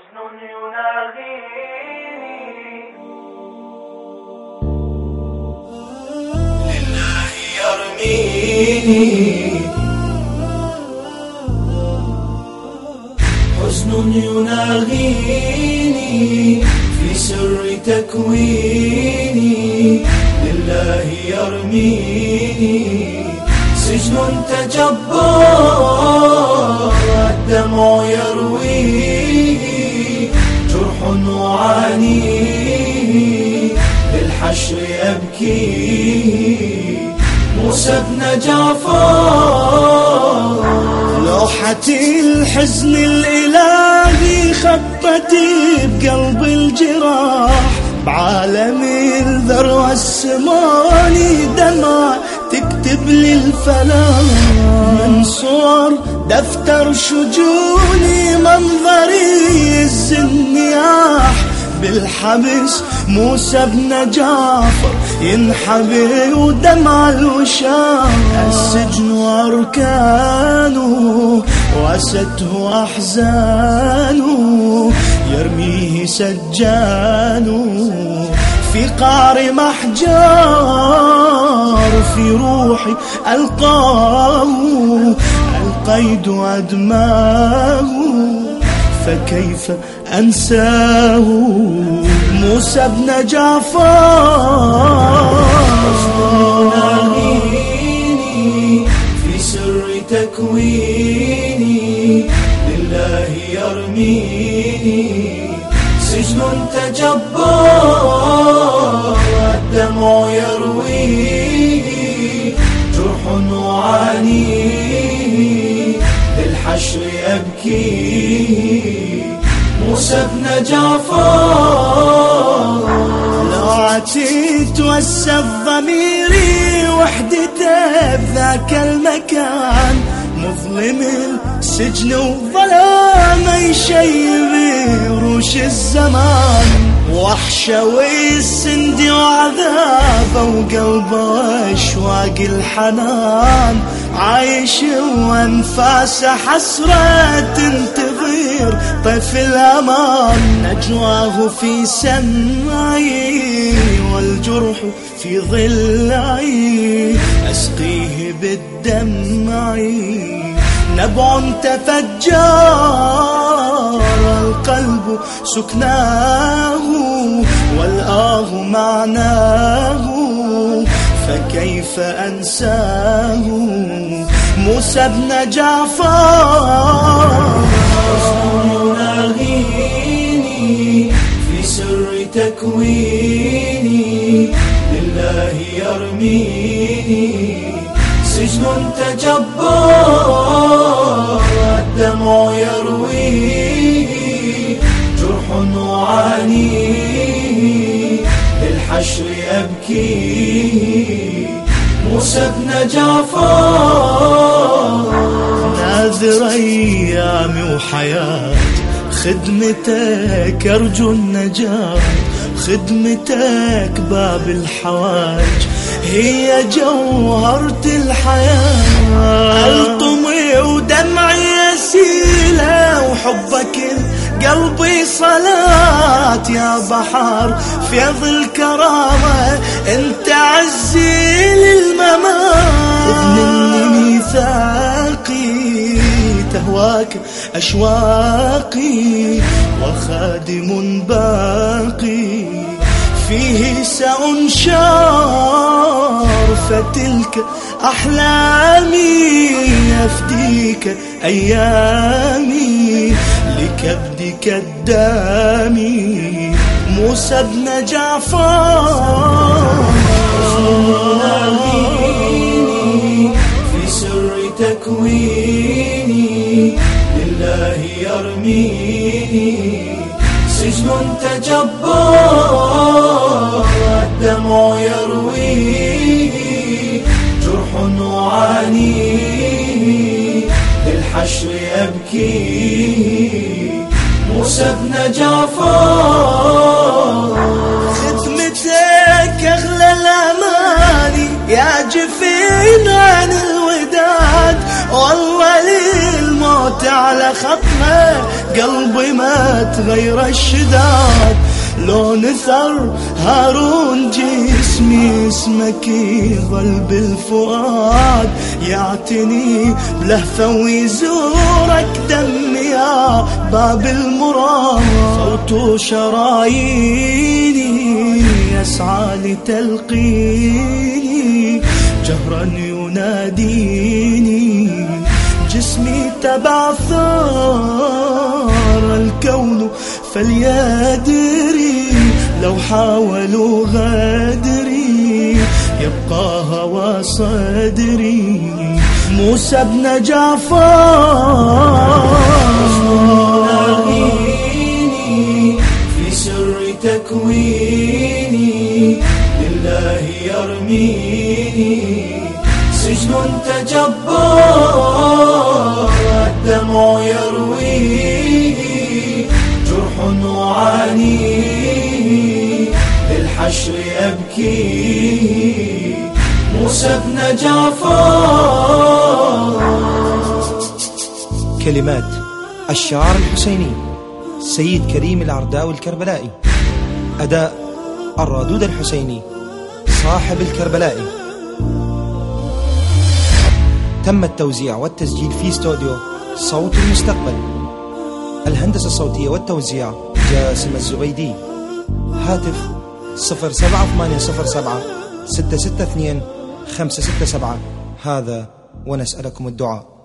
حزن يناغيني لله يرميني حزن يناغيني في سر تكويني لله يرميني سجن تجبر. للحشر أبكي. موسى بن جعفر. لوحتي الحزن الإلهي خطتي بقلب الجراح. بعالم الذروة السماني دمع تكتب لي الفلاح من صور دفتر شجوني منظري الزنياح. بالحبس موسى بن جعفر ينحبي ودمع الوشام. السجن وأركانه واسته أحزانه يرميه سجانه. في قعر محجار في روحي ألقاه القيد أدماه. فكيف أنساه؟ موسى بن جعفر في سر تكويني لله يرميني. سجن تجبر الدمع يرويه جرح وعانيه للحشر أبكي موسى بن جعفر لوعتي توسف ضميري وحدته بذاك المكان. مظلم السجن والظلام يشيب روش الزمان. وحشة والسندي وعذابه وقلبه واشواق الحنان. عايش وانفاسه حسرة تنتظر طيف الأمان. نجواه في سمعي والجرح في ضلعي أسقيه بالدمع نبع تفجر القلب سكناه. والآه معناه. فكيف أنساه؟ موسى بن جعفر. يناغيني في سر تكويني. لله يرميني. سجن تجبر. الدمع يرويه موسى بن جعفر ناذر أيامي وحياتي خدمتك أرجو النجاة خدمتك باب الحواج هي جوهرة الحياة. الطمي ودمعي يسيلة وحبك قلبي صلاة يا بحر فيض الكرامة أنت عزي للممات. خذ مني ميثاقي تهواك أشواقي وخادم باقي. فيه سأنشار فتلك أحلامي أفديك أيامي. لكبدك الدامي موسى بن جعفر. يناغيني في سر تكويني لله يرميني سجن تجبر الدمع يرويه جرح وعانيه للحشر أبكي موسى بن جعفر ختمتك أغلى الاماني يا جفين عن الوداد. والله للموت على خطمه قلبي ما تغير الشداد. لو نثر هارون جسمي اسمك يظل بالفؤاد. يعتني بلهفة ويزورك دم يا باب المراد. صوت شراييني يسعى لتلقيني. جهرا يناديني جسمي تبع ثار. الكون فليدري لو حاولوا غدري. يبقى هوى صدري. موسى بن جعفر. جعفر. كلمات الشعار الحسيني سيد كريم العرداوي الكربلائي أداء الرادود الحسيني صاحب الكربلائي. تم التوزيع والتسجيل في استوديو صوت المستقبل. الهندسة الصوتية والتوزيع جاسم الزبيدي. هاتف 07807 662 567 هذا ونسألكم الدعاء.